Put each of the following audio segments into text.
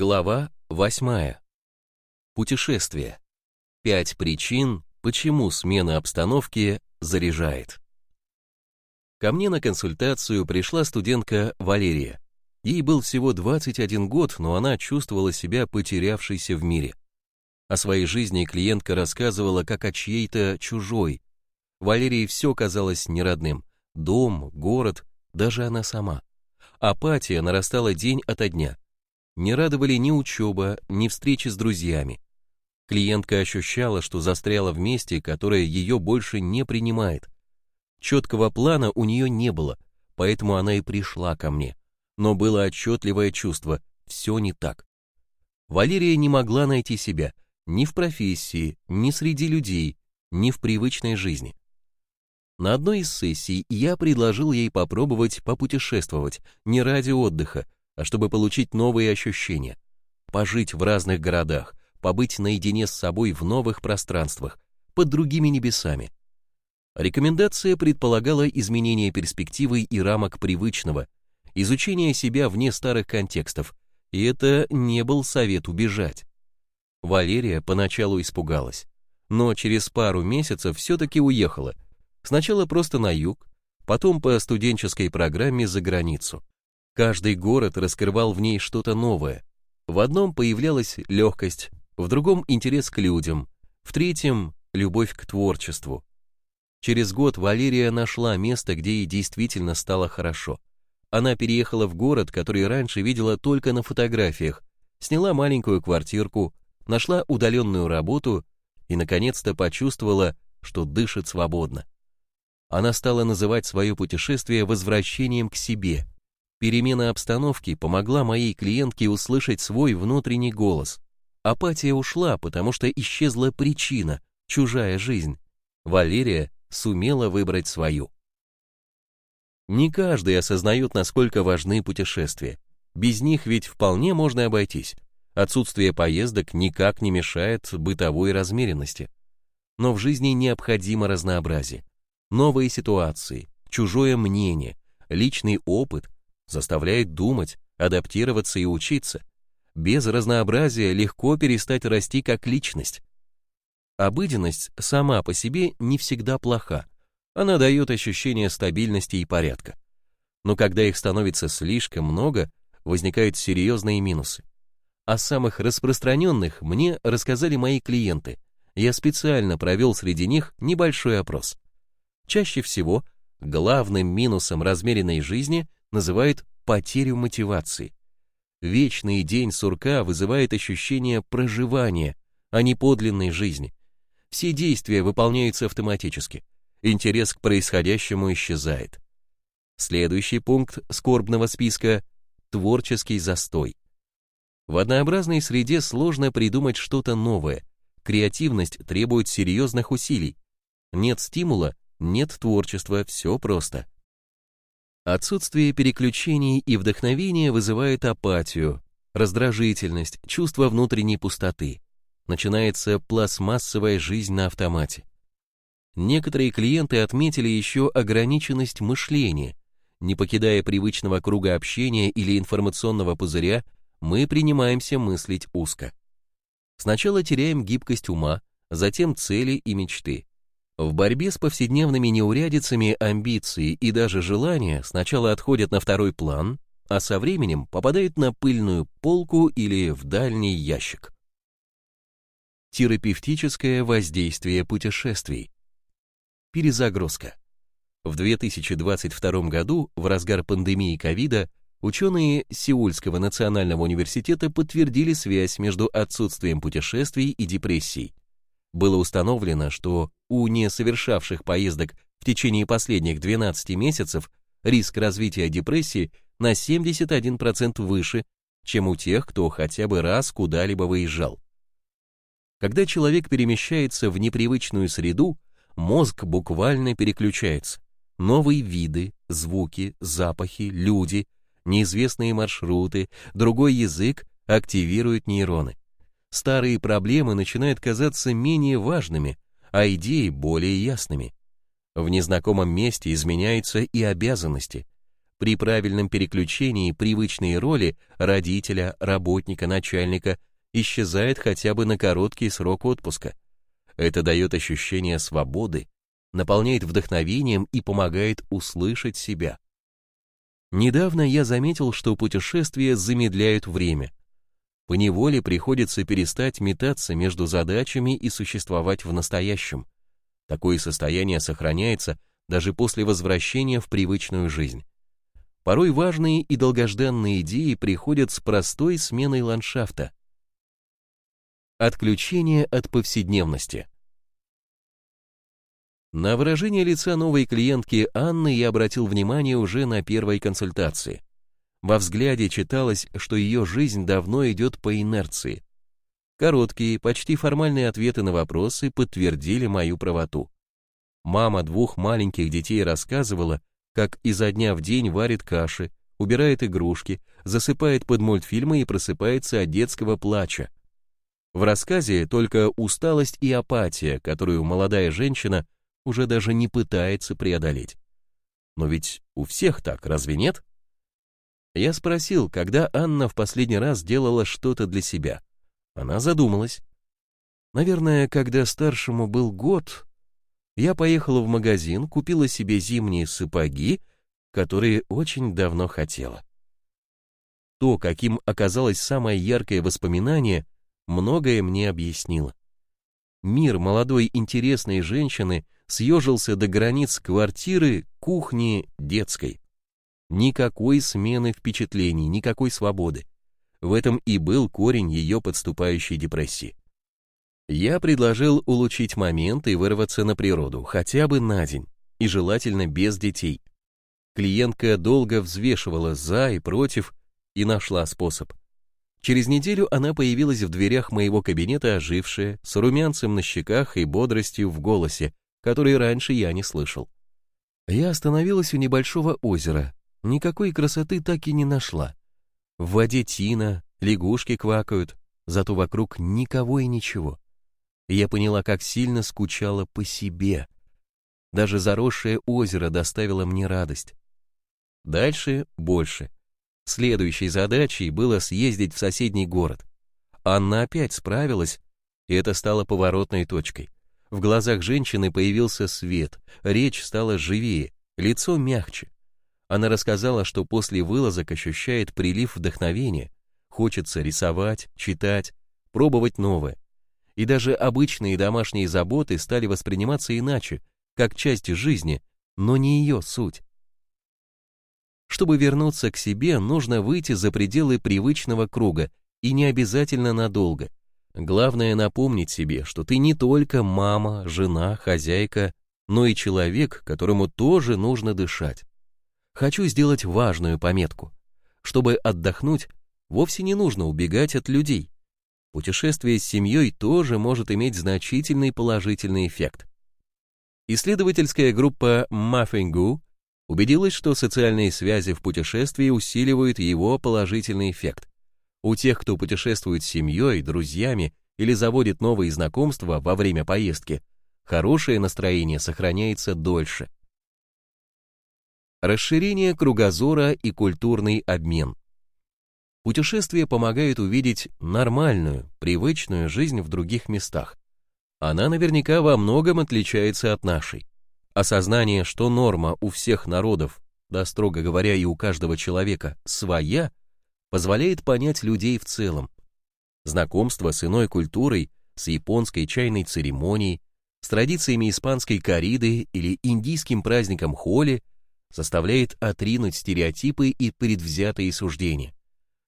Глава 8. Путешествие. Пять причин, почему смена обстановки заряжает. Ко мне на консультацию пришла студентка Валерия. Ей был всего 21 год, но она чувствовала себя потерявшейся в мире. О своей жизни клиентка рассказывала как о чьей-то чужой. Валерии все казалось неродным. Дом, город, даже она сама. Апатия нарастала день ото дня. Не радовали ни учеба, ни встречи с друзьями. Клиентка ощущала, что застряла в месте, которое ее больше не принимает. Четкого плана у нее не было, поэтому она и пришла ко мне. Но было отчетливое чувство, все не так. Валерия не могла найти себя ни в профессии, ни среди людей, ни в привычной жизни. На одной из сессий я предложил ей попробовать попутешествовать не ради отдыха, а чтобы получить новые ощущения, пожить в разных городах, побыть наедине с собой в новых пространствах, под другими небесами. Рекомендация предполагала изменение перспективы и рамок привычного, изучение себя вне старых контекстов, и это не был совет убежать. Валерия поначалу испугалась, но через пару месяцев все-таки уехала – Сначала просто на юг, потом по студенческой программе за границу. Каждый город раскрывал в ней что-то новое. В одном появлялась легкость, в другом интерес к людям, в третьем любовь к творчеству. Через год Валерия нашла место, где ей действительно стало хорошо. Она переехала в город, который раньше видела только на фотографиях, сняла маленькую квартирку, нашла удаленную работу и, наконец-то, почувствовала, что дышит свободно она стала называть свое путешествие возвращением к себе. Перемена обстановки помогла моей клиентке услышать свой внутренний голос. Апатия ушла, потому что исчезла причина, чужая жизнь. Валерия сумела выбрать свою. Не каждый осознает, насколько важны путешествия. Без них ведь вполне можно обойтись. Отсутствие поездок никак не мешает бытовой размеренности. Но в жизни необходимо разнообразие. Новые ситуации, чужое мнение, личный опыт заставляет думать, адаптироваться и учиться. Без разнообразия легко перестать расти как личность. Обыденность сама по себе не всегда плоха. Она дает ощущение стабильности и порядка. Но когда их становится слишком много, возникают серьезные минусы. О самых распространенных мне рассказали мои клиенты. Я специально провел среди них небольшой опрос. Чаще всего главным минусом размеренной жизни называют потерю мотивации. Вечный день сурка вызывает ощущение проживания, а не подлинной жизни. Все действия выполняются автоматически. Интерес к происходящему исчезает. Следующий пункт скорбного списка – творческий застой. В однообразной среде сложно придумать что-то новое. Креативность требует серьезных усилий. Нет стимула, нет творчества, все просто. Отсутствие переключений и вдохновения вызывает апатию, раздражительность, чувство внутренней пустоты. Начинается пластмассовая жизнь на автомате. Некоторые клиенты отметили еще ограниченность мышления. Не покидая привычного круга общения или информационного пузыря, мы принимаемся мыслить узко. Сначала теряем гибкость ума, затем цели и мечты. В борьбе с повседневными неурядицами амбиции и даже желания сначала отходят на второй план, а со временем попадают на пыльную полку или в дальний ящик. Терапевтическое воздействие путешествий. Перезагрузка. В 2022 году, в разгар пандемии ковида, ученые Сеульского национального университета подтвердили связь между отсутствием путешествий и депрессией было установлено, что у не совершавших поездок в течение последних 12 месяцев риск развития депрессии на 71% выше, чем у тех, кто хотя бы раз куда-либо выезжал. Когда человек перемещается в непривычную среду, мозг буквально переключается. Новые виды, звуки, запахи, люди, неизвестные маршруты, другой язык активируют нейроны старые проблемы начинают казаться менее важными, а идеи более ясными. В незнакомом месте изменяются и обязанности. При правильном переключении привычные роли родителя, работника, начальника исчезает хотя бы на короткий срок отпуска. Это дает ощущение свободы, наполняет вдохновением и помогает услышать себя. Недавно я заметил, что путешествия замедляют время. По неволе приходится перестать метаться между задачами и существовать в настоящем. Такое состояние сохраняется даже после возвращения в привычную жизнь. Порой важные и долгожданные идеи приходят с простой сменой ландшафта. Отключение от повседневности. На выражение лица новой клиентки Анны я обратил внимание уже на первой консультации. Во взгляде читалось, что ее жизнь давно идет по инерции. Короткие, почти формальные ответы на вопросы подтвердили мою правоту. Мама двух маленьких детей рассказывала, как изо дня в день варит каши, убирает игрушки, засыпает под мультфильмы и просыпается от детского плача. В рассказе только усталость и апатия, которую молодая женщина уже даже не пытается преодолеть. Но ведь у всех так, разве нет? Я спросил, когда Анна в последний раз делала что-то для себя. Она задумалась. Наверное, когда старшему был год, я поехала в магазин, купила себе зимние сапоги, которые очень давно хотела. То, каким оказалось самое яркое воспоминание, многое мне объяснило. Мир молодой интересной женщины съежился до границ квартиры, кухни, детской. Никакой смены впечатлений, никакой свободы. В этом и был корень ее подступающей депрессии. Я предложил улучшить момент и вырваться на природу, хотя бы на день, и желательно без детей. Клиентка долго взвешивала за и против и нашла способ. Через неделю она появилась в дверях моего кабинета ожившая, с румянцем на щеках и бодростью в голосе, который раньше я не слышал. Я остановилась у небольшого озера, никакой красоты так и не нашла. В воде тина, лягушки квакают, зато вокруг никого и ничего я поняла, как сильно скучала по себе. Даже заросшее озеро доставило мне радость. Дальше больше. Следующей задачей было съездить в соседний город. Анна опять справилась, и это стало поворотной точкой. В глазах женщины появился свет, речь стала живее, лицо мягче. Она рассказала, что после вылазок ощущает прилив вдохновения, хочется рисовать, читать, пробовать новое и даже обычные домашние заботы стали восприниматься иначе, как часть жизни, но не ее суть. Чтобы вернуться к себе, нужно выйти за пределы привычного круга, и не обязательно надолго. Главное напомнить себе, что ты не только мама, жена, хозяйка, но и человек, которому тоже нужно дышать. Хочу сделать важную пометку. Чтобы отдохнуть, вовсе не нужно убегать от людей. Путешествие с семьей тоже может иметь значительный положительный эффект. Исследовательская группа Маффингу убедилась, что социальные связи в путешествии усиливают его положительный эффект. У тех, кто путешествует с семьей, друзьями или заводит новые знакомства во время поездки, хорошее настроение сохраняется дольше. Расширение кругозора и культурный обмен. Путешествие помогает увидеть нормальную, привычную жизнь в других местах. Она наверняка во многом отличается от нашей. Осознание, что норма у всех народов, да строго говоря и у каждого человека, своя, позволяет понять людей в целом. Знакомство с иной культурой, с японской чайной церемонией, с традициями испанской кориды или индийским праздником Холи заставляет отринуть стереотипы и предвзятые суждения.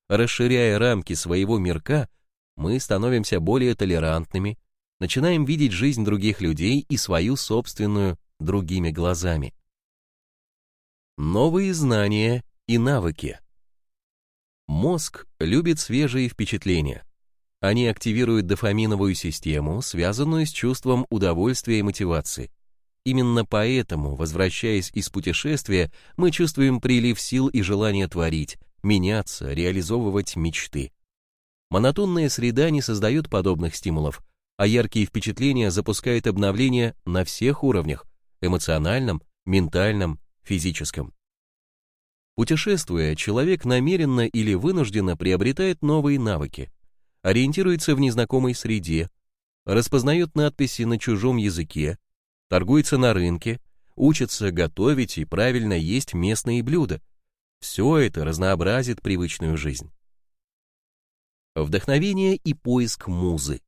Расширяя рамки своего мирка, мы становимся более толерантными, начинаем видеть жизнь других людей и свою собственную другими глазами. Новые знания и навыки. Мозг любит свежие впечатления. Они активируют дофаминовую систему, связанную с чувством удовольствия и мотивации. Именно поэтому, возвращаясь из путешествия, мы чувствуем прилив сил и желание творить, меняться, реализовывать мечты. Монотонная среда не создает подобных стимулов, а яркие впечатления запускают обновление на всех уровнях – эмоциональном, ментальном, физическом. Путешествуя, человек намеренно или вынужденно приобретает новые навыки, ориентируется в незнакомой среде, распознает надписи на чужом языке, торгуется на рынке, учится готовить и правильно есть местные блюда. Все это разнообразит привычную жизнь. Вдохновение и поиск музы.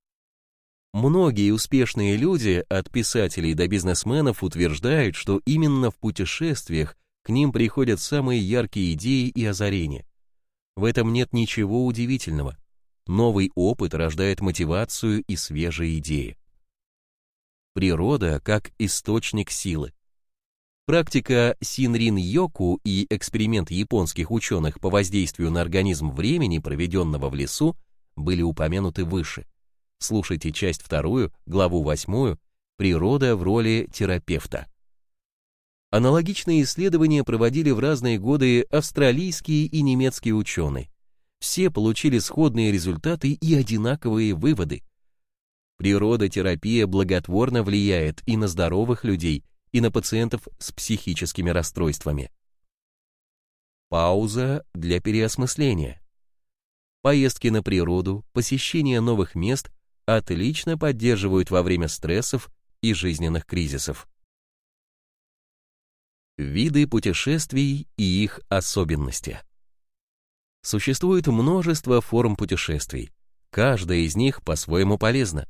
Многие успешные люди, от писателей до бизнесменов, утверждают, что именно в путешествиях к ним приходят самые яркие идеи и озарения. В этом нет ничего удивительного. Новый опыт рождает мотивацию и свежие идеи. Природа как источник силы. Практика Синрин-йоку и эксперимент японских ученых по воздействию на организм времени, проведенного в лесу, были упомянуты выше. Слушайте часть вторую, главу восьмую «Природа в роли терапевта». Аналогичные исследования проводили в разные годы австралийские и немецкие ученые. Все получили сходные результаты и одинаковые выводы. Природотерапия благотворно влияет и на здоровых людей, и на пациентов с психическими расстройствами. Пауза для переосмысления. Поездки на природу, посещение новых мест отлично поддерживают во время стрессов и жизненных кризисов. Виды путешествий и их особенности. Существует множество форм путешествий. Каждая из них по-своему полезна.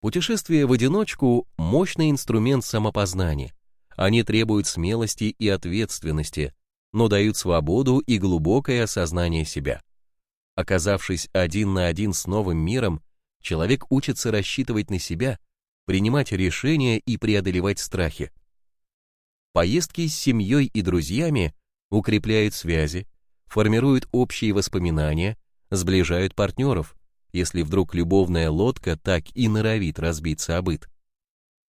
Путешествие в одиночку – мощный инструмент самопознания. Они требуют смелости и ответственности, но дают свободу и глубокое осознание себя. Оказавшись один на один с новым миром, человек учится рассчитывать на себя, принимать решения и преодолевать страхи. Поездки с семьей и друзьями укрепляют связи, формируют общие воспоминания, сближают партнеров, если вдруг любовная лодка так и норовит разбиться о быт.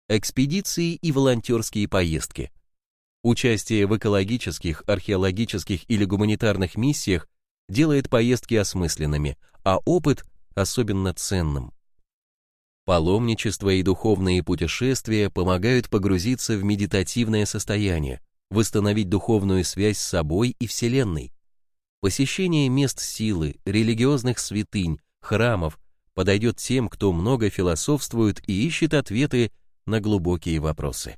Экспедиции и волонтерские поездки. Участие в экологических, археологических или гуманитарных миссиях делает поездки осмысленными, а опыт особенно ценным. Паломничество и духовные путешествия помогают погрузиться в медитативное состояние, восстановить духовную связь с собой и Вселенной. Посещение мест силы, религиозных святынь, храмов подойдет тем, кто много философствует и ищет ответы на глубокие вопросы.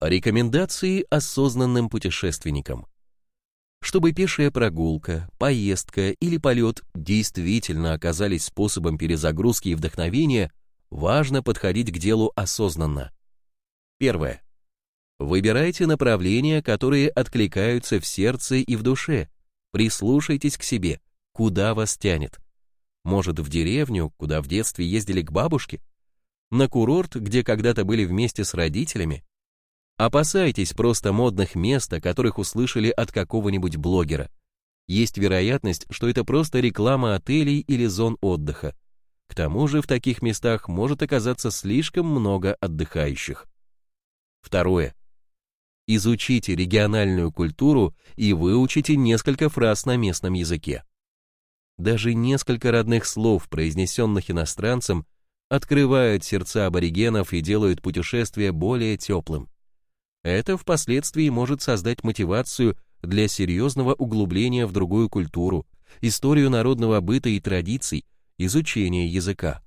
Рекомендации осознанным путешественникам. Чтобы пешая прогулка, поездка или полет действительно оказались способом перезагрузки и вдохновения, важно подходить к делу осознанно. Первое. Выбирайте направления, которые откликаются в сердце и в душе. Прислушайтесь к себе, куда вас тянет. Может, в деревню, куда в детстве ездили к бабушке? На курорт, где когда-то были вместе с родителями? Опасайтесь просто модных мест, о которых услышали от какого-нибудь блогера. Есть вероятность, что это просто реклама отелей или зон отдыха. К тому же в таких местах может оказаться слишком много отдыхающих. Второе. Изучите региональную культуру и выучите несколько фраз на местном языке. Даже несколько родных слов, произнесенных иностранцем, открывают сердца аборигенов и делают путешествие более теплым. Это впоследствии может создать мотивацию для серьезного углубления в другую культуру, историю народного быта и традиций, изучения языка.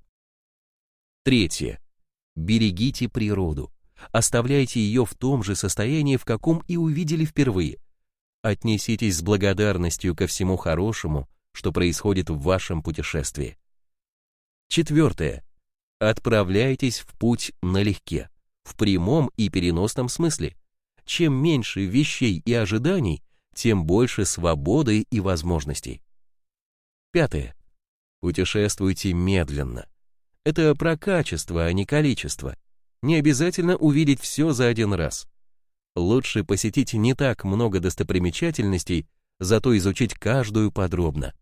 Третье. Берегите природу. Оставляйте ее в том же состоянии, в каком и увидели впервые. Отнеситесь с благодарностью ко всему хорошему, что происходит в вашем путешествии. Четвертое. Отправляйтесь в путь налегке в прямом и переносном смысле. Чем меньше вещей и ожиданий, тем больше свободы и возможностей. Пятое. Путешествуйте медленно. Это про качество, а не количество. Не обязательно увидеть все за один раз. Лучше посетить не так много достопримечательностей, зато изучить каждую подробно.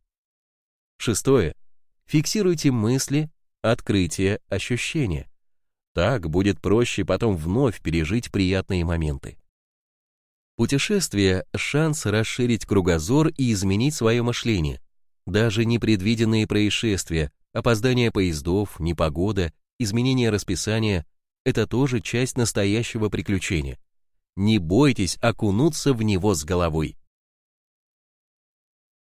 Шестое. Фиксируйте мысли, открытия, ощущения. Так будет проще потом вновь пережить приятные моменты. Путешествие – шанс расширить кругозор и изменить свое мышление. Даже непредвиденные происшествия, опоздание поездов, непогода, изменение расписания – это тоже часть настоящего приключения. Не бойтесь окунуться в него с головой.